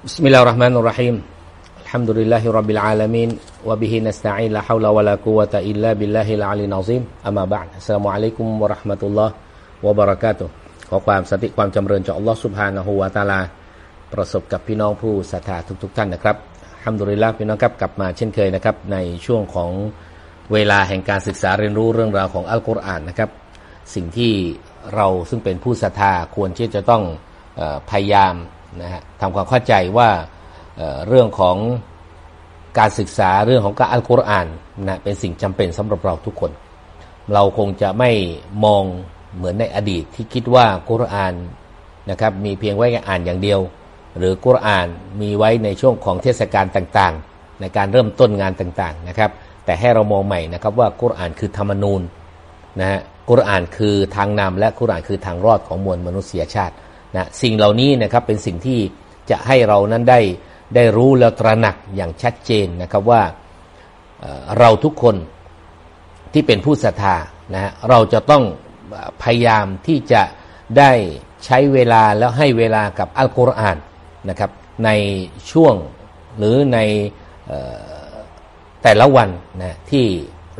بسم الله الرحمن الرحيم الحمد لله رب العالمين وبه نستعين لا حول ولا قوة إلا بالله العلي العظيم أما بعد السلام عليكم ورحمة الله وبركاته ขอความสติความจำเริญจากอัลลอฮ์สุบฮานะฮูวาตาลประสบกับพี่น้องผู้ศรัทธาทุกๆท่านนะครับฮัมดุลิลละพี่น้องครับกลับมาเช่นเคยนะครับ ในช่วงของเวลาแห่งการศึกษาเรียนรู้เรื่องราวของอัลกุรอานนะครับ สิ่งที่เราซึ่งเป็นผู้ศรัทธาควรที่จะต้องพยายาม นะฮะทำความเข้าใจว่าเเรื่องของการศึกษาเรื่องของการอัลกุรอานนะเป็นสิ่งจำเป็นสำหรับเราทุกคน เราคงจะไม่มองเหมือนในอดีตที่คิดว่ากุรอานนะครับมีเพียงไว้อ่านอย่างเดียว หรือกุรอานมีไว้ในช่วงของเทศกาลต่างๆ ในการเริ่มต้นงานต่างๆนะครับแต่ให้เรามองใหม่นะครับว่ากุรอานคือธรรมนูญนะฮะกุรอานคือทางนำและกุรอานคือทางรอดของมวลมนุษยชาติ นะสิ่งเหล่านี้นะครับเป็นสิ่งที่จะให้เรานั้นได้ได้รู้แล้วตระหนักอย่างชัดเจนนะครับว่าเราทุกคนที่เป็นผู้ศรัทธานะเราจะต้องพยายามที่จะได้ใช้เวลาแล้วให้เวลากับอัลกุรอานนะครับในช่วงหรือในแต่ละวันนะที่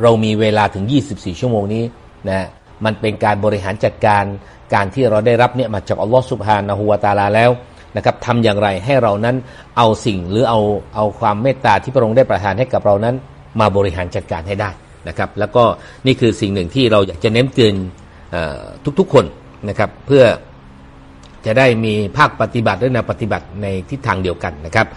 เรามีเวลาถึง 24 ชั่วโมงนี้นะ มันเป็นการบริหารจัดการการที่เราได้รับเนี่ยมาจากอัลลอฮฺสุบฮานะฮูวาตาลาแล้วนะครับทำอย่างไรให้เรานั้นเอาสิ่งหรือเอาเอาความเมตตาที่พระองค์ได้ประทานให้กับเรานั้น มาบริหารจัดการให้ได้นะครับ แล้วก็นี่คือสิ่งหนึ่งที่เราอยากจะเน้นเตือนทุกๆคนนะครับ เพื่อจะได้มีภาคปฏิบัติและแนวปฏิบัติในทิศทางเดียวกันนะครับ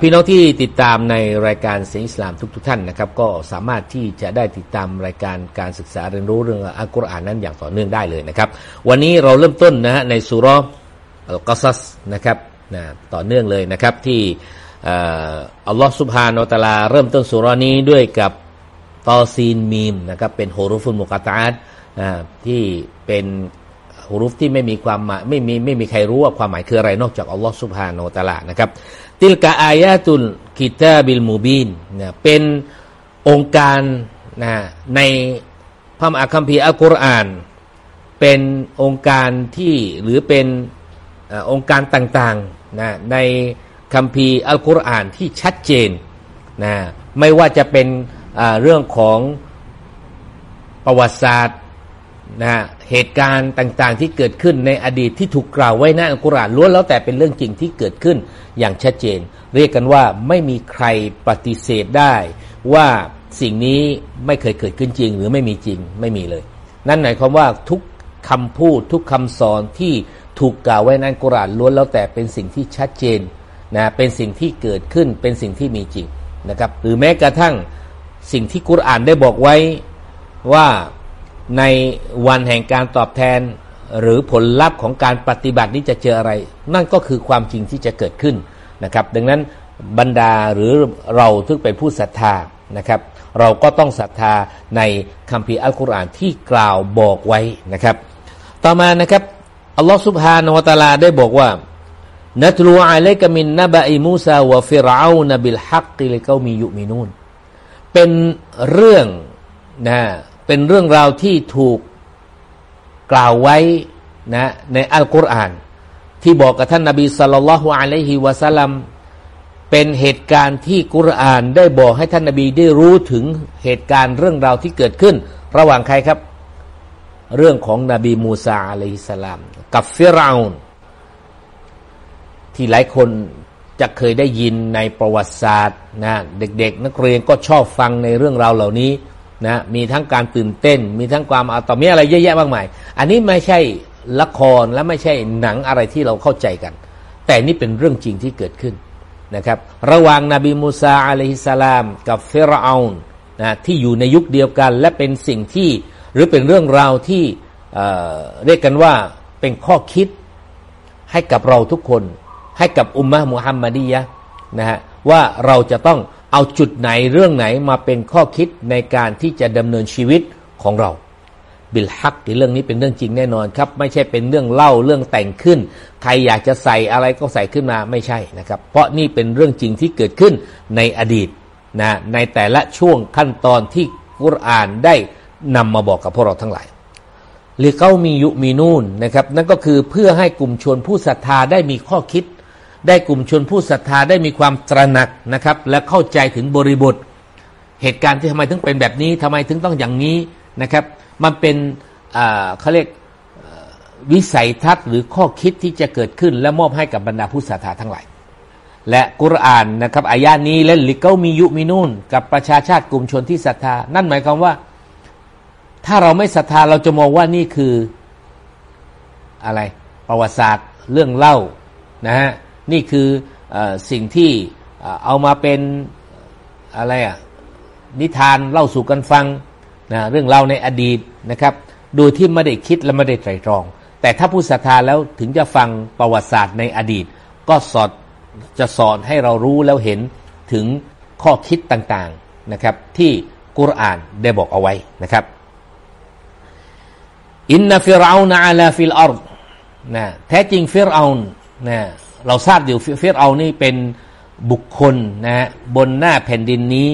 พี่น้องที่ติดตามในรายการเสียงอิสลามทุกๆทท่านนะครับ ก็สามารถที่จะได้ติดตามรายการการศึกษาเรียนรู้เรื่องอัลกุรอานนั้นอย่างต่อเนื่องได้เลยนะครับ วันนี้เราเริ่มต้นนะฮะในสุรอัลกัซัสนะครับนะต่อเนื่องเลยนะครับที่อัลลอฮฺสุบฮานอตลา เริ่มต้นสุรนี้ด้วยกับตอซีนมีมนะครับเป็นโฮรุฟุลมุกตาตที่เป็นฮุรุฟที่ไม่มีความหมายไม่มีไม่มีใครรู้ว่าความหมายคืออะไรนอกจากอัลลอฮฺสุบฮานอัลลอฮนะครับ ติลกาอายาตุลกิตาบิลมูบินนี่ยเป็นองค์การนะในพระอัคัมภีร์อัลกุรอาน เป็นองค์การที่หรือเป็นองค์การต่างๆนะในคัมภีร์อัลกุรอานที่ชัดเจนนะไม่ว่าจะเป็นเรื่องของประวัติศาสตร์ นะเหตุการณ์ต่างๆที่เกิดขึ้นในอดีตที่ถูกกล่าวไว้ในอัลกุรอานล้วนแล้วแต่เป็นเรื่องจริงที่เกิดขึ้นอย่างชัดเจน เรียกกันว่าไม่มีใครปฏิเสธได้ ว่าสิ่งนี้ไม่เคยเกิดขึ้นจริง หรือไม่มีจริงไม่มีเลย นั่นหมายความว่าทุกคำพูดทุกคำสอนที่ถูกกล่าวไว้ในอัลกุรอานล้วนแล้วแต่เป็นสิ่งที่ชัดเจนนะเป็นสิ่งที่เกิดขึ้นเป็นสิ่งที่มีจริงนะครับหรือแม้กระทั่งสิ่งที่กุรอานได้บอกไว้ว่า ในวันแห่งการตอบแทน หรือผลลัพธ์ของการปฏิบัตินี้จะเจออะไร นั่นก็คือความจริงที่จะเกิดขึ้นนะครับ ดังนั้นบรรดาหรือเราที่เป็นผู้ศรัทธานะครับ เราก็ต้องศรัทธาในคัมภีร์อัลกุรอานที่กล่าวบอกไว้นะครับ ต่อมานะครับอัลลอฮฺ سبحانه وتعالى ได้บอกว่าنتلو عليك من نبإ موسى وفرعون بالحق لقوم يؤمنون เป็นเรื่องนะ เป็นเรื่องราวที่ถูกกล่าวไว้นะในอัลกุรอาน ที่บอกกับท่านนาบีสัลลัลลอฮุอะลัยฮิวะสัลลัมเป็นเหตุการณ์ที่กุรอานได้บอกให้ท่านนาบีได้รู้ถึงเหตุการณ์เรื่องราวที่เกิดขึ้น ระหว่างใครครับ เรื่องของนบีมูซาอะลัยฮิสลาม กับฟิรเอานที่หลายคนจะเคยได้ยินในประวัติศาสตร์นะเด็กๆ นักเรียนก็ชอบฟังในเรื่องราวเหล่านี้ นะมีทั้งการตื่นเต้น มีทั้งความอาต่อมีอะไรเยอะแยะมากมาย อันนี้ไม่ใช่ละครและไม่ใช่หนังอะไรที่เราเข้าใจกัน แต่นี่เป็นเรื่องจริงที่เกิดขึ้นนะครับ ระหว่างนบีมูซาอะลัยฮิสลามกับเฟรอานนะที่อยู่ในยุคเดียวกัน และเป็นสิ่งที่หรือเป็นเรื่องราวที่เรียกกันว่าเป็นข้อคิดให้กับเราทุกคน ให้กับอุมมะมุฮัมมัดียะนะฮะว่าเราจะต้อง เอาจุดไหนเรื่องไหนมาเป็นข้อคิดในการที่จะดำเนินชีวิตของเรา บิลฮักในเรื่องนี้เป็นเรื่องจริงแน่นอนครับ ไม่ใช่เป็นเรื่องเล่าเรื่องแต่งขึ้น ใครอยากจะใส่อะไรก็ใส่ขึ้นมาไม่ใช่นะครับ เพราะนี่เป็นเรื่องจริงที่เกิดขึ้นในอดีตนะในแต่ละช่วงขั้นตอนที่กุรอานได้นำมาบอกกับพวกเราทั้งหลายหรือเขามียุมีนูนนะครับ นั่นก็คือเพื่อให้กลุ่มชนผู้ศรัทธาได้มีข้อคิด ได้กลุ่มชนผู้ศรัทธาได้มีความตระหนักนะครับ และเข้าใจถึงบริบท เหตุการณ์ที่ทำไมถึงเป็นแบบนี้ทำไมถึงต้องอย่างนี้นะครับ มันเป็นเขาเรียกวิสัยทัศน์หรือข้อคิดที่จะเกิดขึ้น และมอบให้กับบรรดาผู้ศรัทธาทั้งหลาย และกุรอานนะครับอายานี้เล่นลิเกามียุมินูนกับประชาชาติกลุ่มชนที่ศรัทธา นั่นหมายความว่า ถ้าเราไม่ศรัทธาเราจะมองว่านี่คืออะไร ประวัติศาสตร์เรื่องเล่านะฮะ นี่คืออสิ่งที่เอามาเป็นอะไรอะนิทานเล่าสู่กันฟังนะเรื่องเล่าในอดีตนะครับโดยที่ไม่ได้คิดและไม่ได้ไตรตรอง แต่ถ้าผู้ศรัทธาแล้วถึงจะฟังประวัติศาสตร์ในอดีต ก็สอดจะสอนให้เรารู้แล้วเห็นถึงข้อคิดต่างๆนะครับ ที่กุรอานได้บอกเอาไว้นะครับإن فرعون علا في الأرض นะแท้จริงฟิรเอานะ เราทราบอยู่ฟิรเอานี่เป็นบุคคลนะบนหน้าแผ่นดินนี้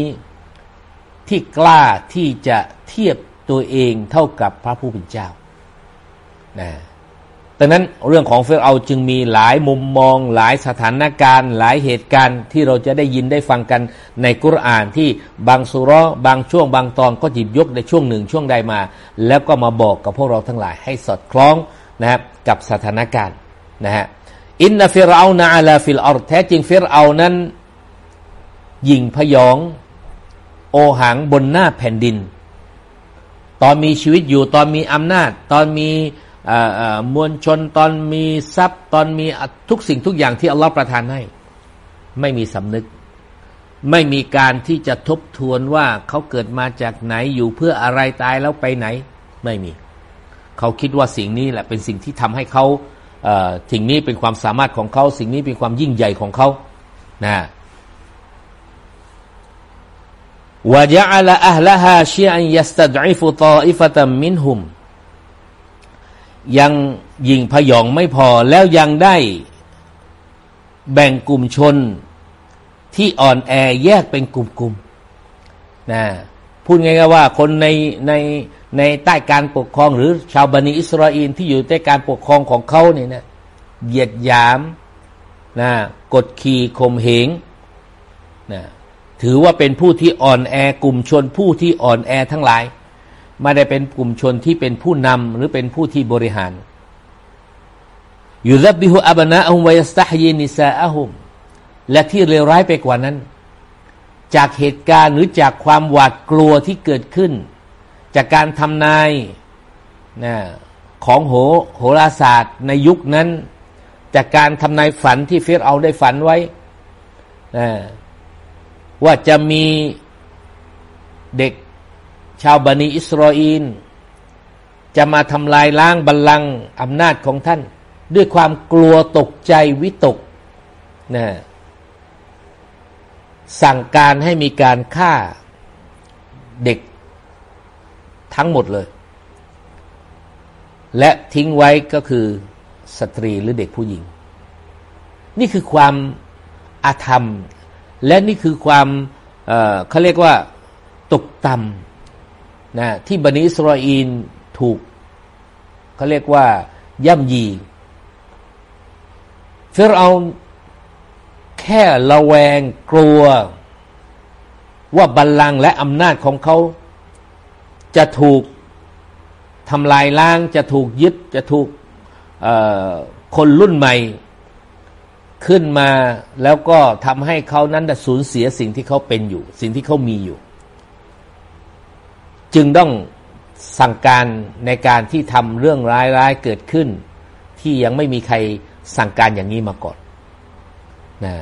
ที่กล้าที่จะเทียบตัวเองเท่ากับพระผู้เป็นเจ้านะดังนั้นเรื่องของฟิรเอาน์จึงมีหลายมุมมอง หลายสถานการณ์ หลายเหตุการณ์ที่เราจะได้ยินได้ฟังกันในกุรอานที่บางซูเราะฮฺบางช่วงบางตอนก็หยิบยกในช่วงหนึ่งช่วงใดมา แล้วก็มาบอกกับพวกเราทั้งหลายให้สอดคล้องนะครับกับสถานการณ์นะฮะ อินนฟิรเอานาอัลาฟิลอร์แท้จริงฟิรเอานั้นยิงพยอง โอหังบนหน้าแผ่นดิน ตอนมีชีวิตอยู่ตอนมีอำนาจ ตอนมีมวลชนตอนมีทรัพย์ ตอนมีทุกสิ่งทุกอย่างที่อัลลอฮฺประทานให้ ไม่มีสำนึก ไม่มีการที่จะทบทวนว่าเขาเกิดมาจากไหนอยู่เพื่ออะไรตายแล้วไปไหน ไม่มี เขาคิดว่าสิ่งนี้แหละเป็นสิ่งที่ทำให้เขา สิ่งนี้เป็นความสามารถของเขา สิ่งนี้เป็นความยิ่งใหญ่ของเขานะวะจัลอัลลฮาชีอันยัสตัดอิฟุตาอิฟตัมมินหุม ยังยิงพยองไม่พอแล้วยังได้ แบ่งกลุ่มชนที่อ่อนแอแยกเป็นกลุ่มๆนะพูดง่ายๆว่าคนในใน ในใต้การปกครองหรือชาวบันิอิสราเอลที่อยู่ใต้การปกครองของเขาเนี่ยนะเหยียดหยามนะกดขี่ข่มเหงนะถือว่าเป็นผู้ที่อ่อนแอกลุ่มชนผู้ที่อ่อนแอทั้งหลาย ไม่ได้เป็นกลุ่มชนที่เป็นผู้นำหรือเป็นผู้ที่บริหารยูซับบิฮุอับนะอัมวยสตาฮยีนิซาอะฮุมและที่เลวร้ายไปกว่านั้น จากเหตุการณ์หรือจากความหวาดกลัวที่เกิดขึ้น จากการทำนายนะของโหโหราศาสตร์ในยุคนั้น จากการทำนายฝันที่เฟิรเอาได้ฝันไว้นะว่าจะมีเด็กชาวบันิอิสราเอลจะมาทำลายล้างบัลลังก์อำนาจของท่าน ด้วยความกลัวตกใจวิตกนะสั่งการให้มีการฆ่าเด็ก ทั้งหมดเลย และทิ้งไว้ก็คือสตรีหรือเด็กผู้หญิง นี่คือความอาธรรม และนี่คือความเขาเรียกว่าตกต่ำนะที่บันิสรออีนถูกเขาเรียกว่าย่ำยีเฟรเอาแค่ระแวงกลัวว่าบัลลังก์และอำนาจของเขา จะถูกทำลายล้างจะถูกยึดจะถูกคนรุ่นใหม่ขึ้นมาแล้วก็ทำให้เขานั้นสูญเสียสิ่งที่เขาเป็นอยู่ สิ่งที่เขามีอยู่ จึงต้องสั่งการในการที่ทำเรื่องร้ายๆเกิดขึ้น ที่ยังไม่มีใครสั่งการอย่างนี้มาก่อนนะ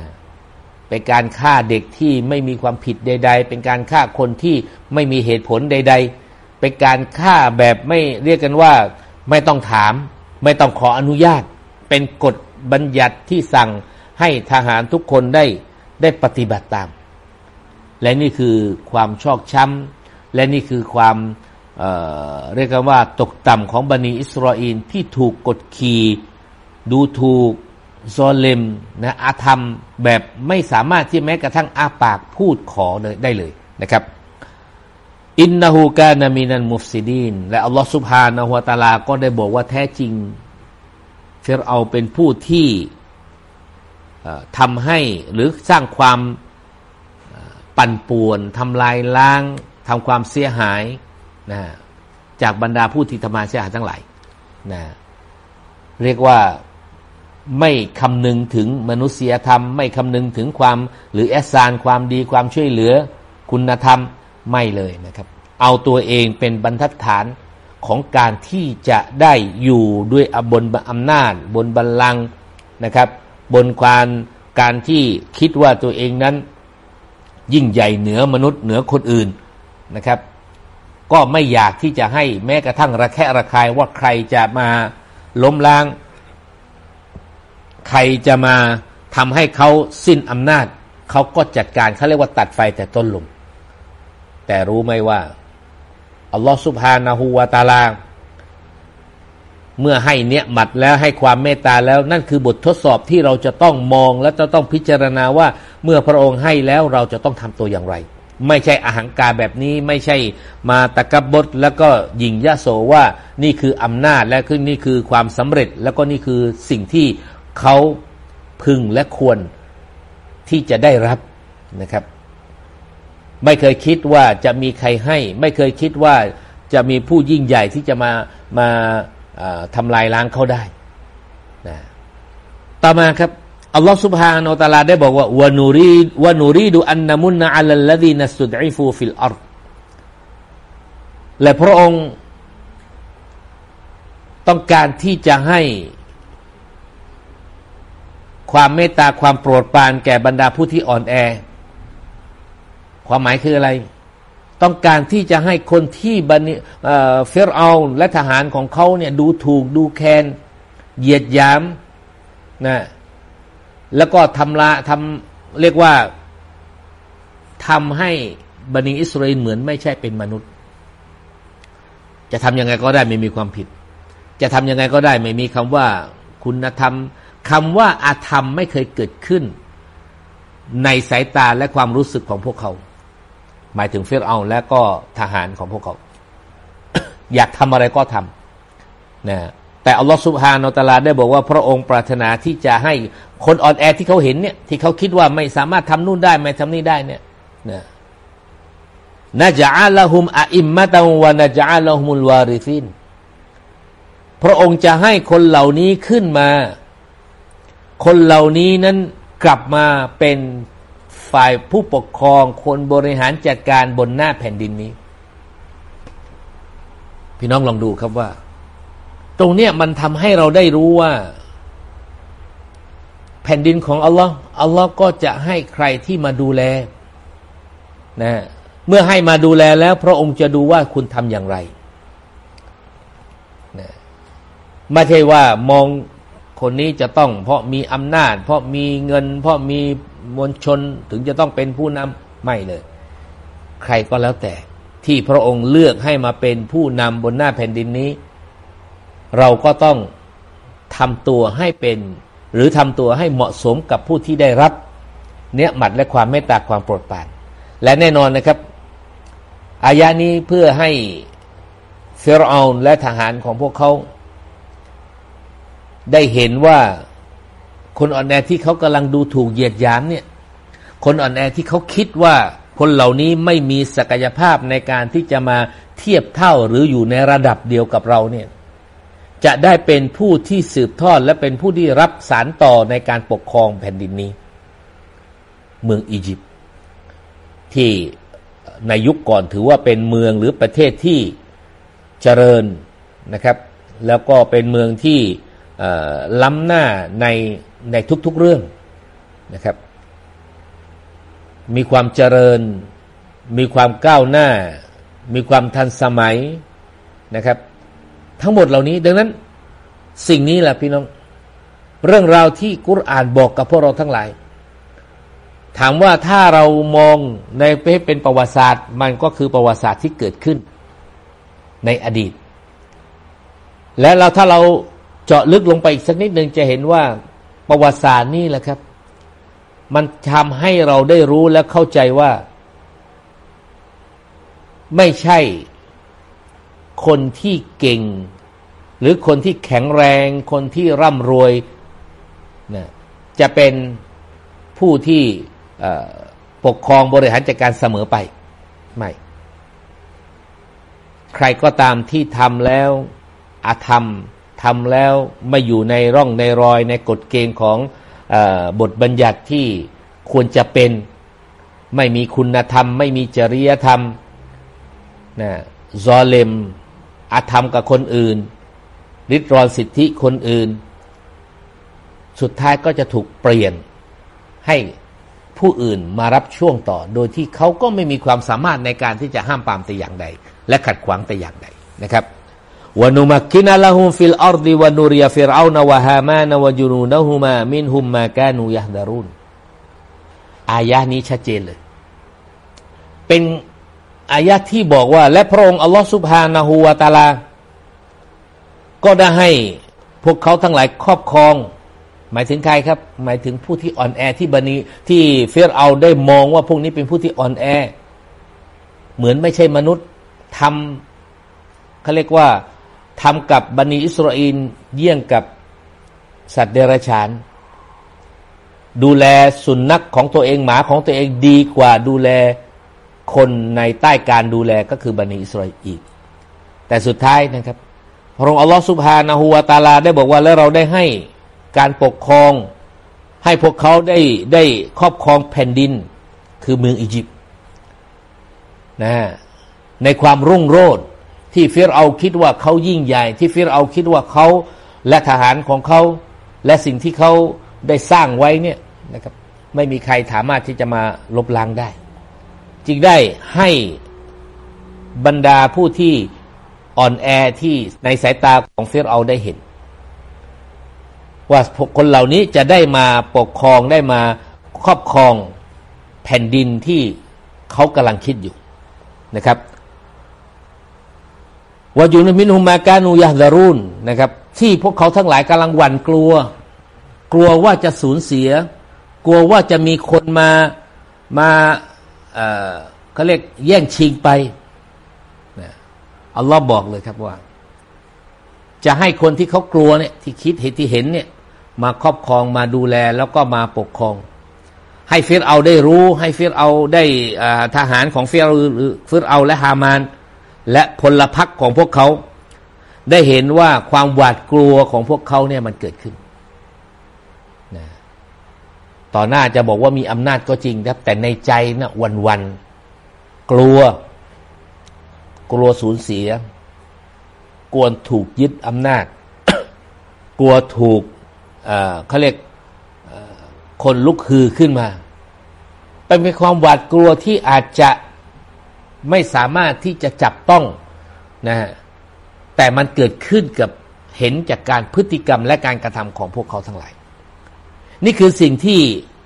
เป็นการฆ่าเด็กที่ไม่มีความผิดใด ๆ เป็นการฆ่าคนที่ไม่มีเหตุผลใด ๆ เป็นการฆ่าแบบไม่เรียกกันว่าไม่ต้องถาม ไม่ต้องขออนุญาต เป็นกฎบัญญัติที่สั่งให้ทหารทุกคนได้ได้ปฏิบัติตาม และนี่คือความชอกช้ำและนี่คือความเเรียกกันว่าตกต่ำของบันิอิสราเอลที่ถูกกดขี่ดูถูกซอเลมนะอาธรรมแบบไม่สามารถที่แม้กระทั่งอาปากพูดขอเลยได้เลยนะครับ อินนาฮูกานามินันมุฟซิดีนและอัลลอฮฺสุบฮานะฮุวตาลาก็ได้บอกว่าแท้จริง เฟรเอาเป็นผู้ที่ทำให้หรือสร้างความปั่นป่วนทำลายล้างทำความเสียหายนะจากบรรดาผู้ที่ทำมาเสียหายทั้งหลายนะเรียกว่าไม่คำนึงถึงมนุษยธรรม ไม่คำนึงถึงความหรือแอสซานความดีความช่วยเหลือคุณธรรม ไม่เลยนะครับ เอาตัวเองเป็นบรรทัดฐานของการที่จะได้อยู่ด้วยบนอำนาจ บนบัลลังก์นะครับ บนความการที่คิดว่าตัวเองนั้น ยิ่งใหญ่เหนือมนุษย์เหนือคนอื่นนะครับ ก็ไม่อยากที่จะให้แม้กระทั่งระแคะระคายว่าใครจะมาล้มล้าง ใครจะมาทำให้เขาสิ้นอำนาจ เขาก็จัดการเขาเรียกว่าตัดไฟแต่ต้นลม แต่รู้ไหมว่าอัลลอฮฺสุบฮานาหูวาตาลา เมื่อให้เนี้ยหมัดแล้วให้ความเมตตาแล้วนั่นคือบททดสอบที่เราจะต้องมองและจะต้องพิจารณาว่าเมื่อพระองค์ให้แล้วเราจะต้องทำตัวอย่างไร ไม่ใช่อาหางการแบบนี้ไม่ใช่มาตะกบดแล้วก็ยิงยะโสว่านี่คืออำนาจและคือนี่คือความสำเร็จ แล้วก็นี่คือสิ่งที่เขาพึงและควรที่จะได้รับนะครับ ไม่เคยคิดว่าจะมีใครให้ ไม่เคยคิดว่าจะมีผู้ยิ่งใหญ่ที่จะมามาทำลายล้างเขาได้นะต่อมาครับอัลลอฮฺ سبحانه وتعالى ได้บอกว่า ونري ونريد أن نمن على الذين استضعفوا في الأرضและพระองค์ต้องการที่จะให้ความเมตตาความโปรดปรานแก่บรรดาผู้ที่อ่อนแอ ความหมายคืออะไร ต้องการที่จะให้คนที่บันิเฟรเอาและทหารของเขาเนี่ยดูถูกดูแคลนเหยียดยามนะแล้วก็ทำละทำเรียกว่าทำให้บันิอิสราเอลเหมือนไม่ใช่เป็นมนุษย์ จะทำยังไงก็ได้ไม่มีความผิด จะทำยังไงก็ได้ไม่มีคำว่าคุณธรรมคำว่าอาธรรมไม่เคยเกิดขึ้น ในสายตาและความรู้สึกของพวกเขา หมายถึงเฟิรเอาและก็ทหารของพวกเขา อยากทำอะไรก็ทำนะแต่อัลลอฮฺสุบฮานาตลาได้บอกว่าพระองค์ปรารถนาที่จะให้คนอ่อนแอที่เขาเห็นเนี่ย ที่เขาคิดว่าไม่สามารถทำนู่นได้ไม่ทำนี่ได้เนี่ยนะนะจาละหุมอาอิมมะตวะนะจาละหุมุลวาริฟินพระองค์จะให้คนเหล่านี้ขึ้นมา คนเหล่านี้นั้นกลับมาเป็น ฝ่ายผู้ปกครองคนบริหารจัดการบนหน้าแผ่นดินนี้ พี่น้องลองดูครับว่า ตรงเนี้ยมันทำให้เราได้รู้ว่า แผ่นดินของอัลลอฮ์อัลลอฮ์ก็จะให้ใครที่มาดูแลนะเมื่อให้มาดูแลแล้ว พระองค์จะดูว่าคุณทำอย่างไรนะไม่ใช่ว่ามองคนนี้จะต้อง เพราะมีอำนาจ เพราะมีเงิน เพราะมี มวลชนถึงจะต้องเป็นผู้นำไม่เลย ใครก็แล้วแต่ ที่พระองค์เลือกให้มาเป็นผู้นำบนหน้าแผ่นดินนี้ เราก็ต้องทำตัวให้เป็น หรือทำตัวให้เหมาะสมกับผู้ที่ได้รับ เนื้อหมัดและความเมตตาความโปรดปรานและแน่นอนนะครับอายะนี้เพื่อให้เฟรเอาและทหารของพวกเขา ได้เห็นว่า คนอ่อนแอที่เขากำลังดูถูกเหยียดหยามเนี่ย คนอ่อนแอที่เขาคิดว่าคนเหล่านี้ไม่มีศักยภาพในการที่จะมาเทียบเท่าหรืออยู่ในระดับเดียวกับเราเนี่ยจะได้เป็นผู้ที่สืบทอดและเป็นผู้ที่รับสารต่อในการปกครองแผ่นดินนี้ เมืองอียิปต์ที่ในยุคก่อนถือว่าเป็นเมืองหรือประเทศที่เจริญนะครับ แล้วก็เป็นเมืองที่ล้ำหน้าใน ในทุกๆเรื่องนะครับ มีความเจริญ มีความก้าวหน้า มีความทันสมัยนะครับ ทั้งหมดเหล่านี้ดังนั้นสิ่งนี้แหละพี่น้อง เรื่องราวที่กุรอานบอกกับพวกเราทั้งหลาย ถามว่าถ้าเรามองในเป็นประวัติศาสตร์ มันก็คือประวัติศาสตร์ที่เกิดขึ้นในอดีต และเราถ้าเราเจาะลึกลงไปอีกสักนิดหนึ่งจะเห็นว่า ประวัติศาสตร์นี่แหละครับ มันทำให้เราได้รู้และเข้าใจว่า ไม่ใช่คนที่เก่ง หรือคนที่แข็งแรง คนที่ร่ำรวยนะจะเป็นผู้ที่ปกครองบริหารจัดการเสมอไป ไม่ ใครก็ตามที่ทำแล้วอาธรรม ทำแล้วไม่อยู่ในร่องในรอยในกฎเกณฑ์ของอบทบัญญัติที่ควรจะเป็น ไม่มีคุณธรรม ไม่มีจริยธรรมนะซอเลมอาธรรมกับคนอื่นริดรอนสิทธิคนอื่น สุดท้ายก็จะถูกเปลี่ยนให้ผู้อื่นมารับช่วงต่อ โดยที่เขาก็ไม่มีความสามารถในการที่จะห้ามปามแต่อย่างใด และขัดขวางแต่อย่างใดนะครับ ونمكن لهم في الأرض ونري فرعون وهامان وجنودهما منهم ما كانوا يحذرون อายะนี้ชัดเจนเลย เป็นอายะที่บอกว่า และพระองค์อัลลอฮฺ سبحانه وتعالى ก็ได้ให้พวกเขาทั้งหลายครอบครอง หมายถึงใครครับ หมายถึงผู้ที่อ่อนแอที่บันีที่เฟรเอาได้มองว่าพวกนี้เป็นผู้ที่อ่อนแอ เหมือนไม่ใช่มนุษย์ทำเขาเรียกว่า ทำกับบันีอิสราเอลเยี่ยงกับสัตว์เดรัจฉาน ดูแลสุนัขของตัวเองหมาของตัวเองดีกว่าดูแลคนในใต้การดูแลก็คือบันิอิสราเอลอีกแต่สุดท้ายนะครับพระองค์อัลลอฮฺสุบฮานะฮูวาตาลาได้บอกว่าแล้วเราได้ให้การปกครอง ให้พวกเขาได้ได้ครอบครองแผ่นดิน คือเมืองอียิปต์นะในความรุ่งโรจน์ ที่ฟิรเอาคิดว่าเขายิ่งใหญ่ ที่ฟิรเอาคิดว่าเขาและทหารของเขา และสิ่งที่เขาได้สร้างไว้เนี่ยนะครับ ไม่มีใครสามารถที่จะมาลบล้างได้ จึงได้ให้บรรดาผู้ที่อ่อนแอที่ในสายตาของเฟรเอาได้เห็น ว่าคนเหล่านี้จะได้มาปกครองได้มาครอบครองแผ่นดินที่เขากำลังคิดอยู่นะครับ วายุนมินฮุมาการูยาดารุนนะครับ ที่พวกเขาทั้งหลายกำลังหวั่นกลัว กลัวว่าจะสูญเสีย กลัวว่าจะมีคนมามาเขาเรียกแย่งชิงไปอัลลอฮ์บอกเลยครับว่า จะให้คนที่เขากลัวเนี่ยที่คิดเห็นที่เห็นเนี่ยมาครอบครองมาดูแลแล้วก็มาปกครอง ให้ฟิรเอาได้รู้ ให้ฟิรเอาได้ทหารของฟิรเอาฟิรเอาและฮามาน และพลพรรคของพวกเขา ได้เห็นว่าความหวาดกลัวของพวกเขาเนี่ยมันเกิดขึ้นต่อหน้าจะบอกว่ามีอำนาจก็จริงครับ แต่ในใจนะวันวันกลัว กลัวสูญเสีย กลัวถูกยึดอำนาจ กลัวถูกเขาเรียกคนลุกฮือขึ้นมาเป็นความหวาดกลัวที่อาจจะ ไม่สามารถที่จะจับต้องนะฮะแต่มันเกิดขึ้นกับเห็นจากการพฤติกรรมและการกระทำของพวกเขาทั้งหลาย นี่คือสิ่งที่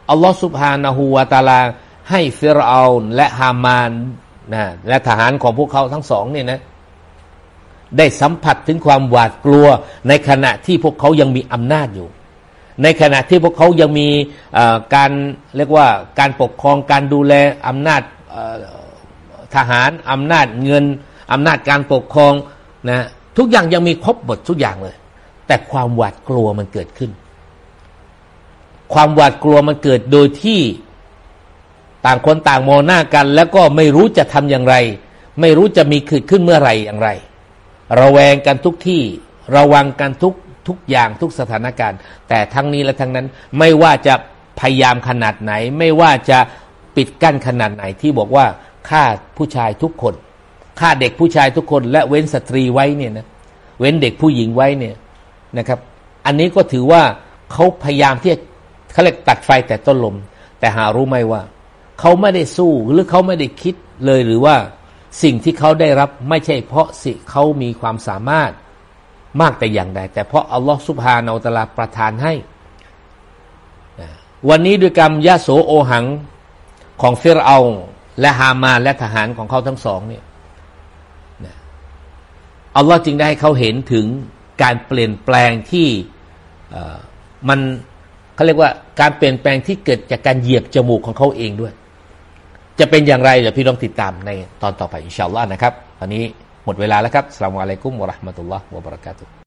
อัลลอฮฺสุบฮานาหูวาตาลา ให้ฟิรเอาและฮามานนะและทหารของพวกเขาทั้งสองเนี่ยนะได้สัมผัสถึงความหวาดกลัว ในขณะที่พวกเขายังมีอำนาจอยู่ ในขณะที่พวกเขายังมีการเรียกว่าการปกครองการดูแลอำนาจ ทหารอำนาจเงินอำนาจการปกครองนะทุกอย่างยังมีครบหมดทุกอย่างเลย แต่ความหวาดกลัวมันเกิดขึ้น ความหวาดกลัวมันเกิดโดยที่ต่างคนต่างมองหน้ากัน แล้วก็ไม่รู้จะทำอย่างไร ไม่รู้จะมีขึ้นขึ้นเมื่อไหร่อย่างไร ระแวงกันทุกที่ระวังกันทุกทุกอย่างทุกสถานการณ์ แต่ทั้งนี้และทั้งนั้นไม่ว่าจะพยายามขนาดไหน ไม่ว่าจะปิดกั้นขนาดไหนที่บอกว่า ฆ่าผู้ชายทุกคนฆ่าเด็กผู้ชายทุกคน และเว้นสตรีไว้เนี่ยนะเว้นเด็กผู้หญิงไว้เนี่ยนะครับ อันนี้ก็ถือว่าเขาพยายามที่จะเขาเรียกตัดไฟแต่ต้นลม แต่หารู้ไหมว่าเขาไม่ได้สู้หรือเขาไม่ได้คิดเลยหรือว่าสิ่งที่เขาได้รับไม่ใช่เพราะสิเขามีความสามารถมากแต่อย่างใด แต่เพราะอัลลอฮฺสุบฮานาอัลตลาประทานให้ วันนี้ด้วยกรรมยาโสโอหังของเฟรเอา และฮามาและทหารของเขาทั้งสองเนี่ยอัลลอฮ์จึงได้ให้เขาเห็นถึงการเปลี่ยนแปลงที่มันเขาเรียกว่าการเปลี่ยนแปลงที่เกิดจากการเหยียบจมูกของเขาเองด้วย จะเป็นอย่างไรเดี๋ยวพี่ลองติดตามในตอนต่อไปอินชาอัลลอฮ์นะครับตอนนี้หมดเวลาแล้วครับสลามอะลัยกุมวะราะห์มะตุลลอฮ์วะบรักาตุ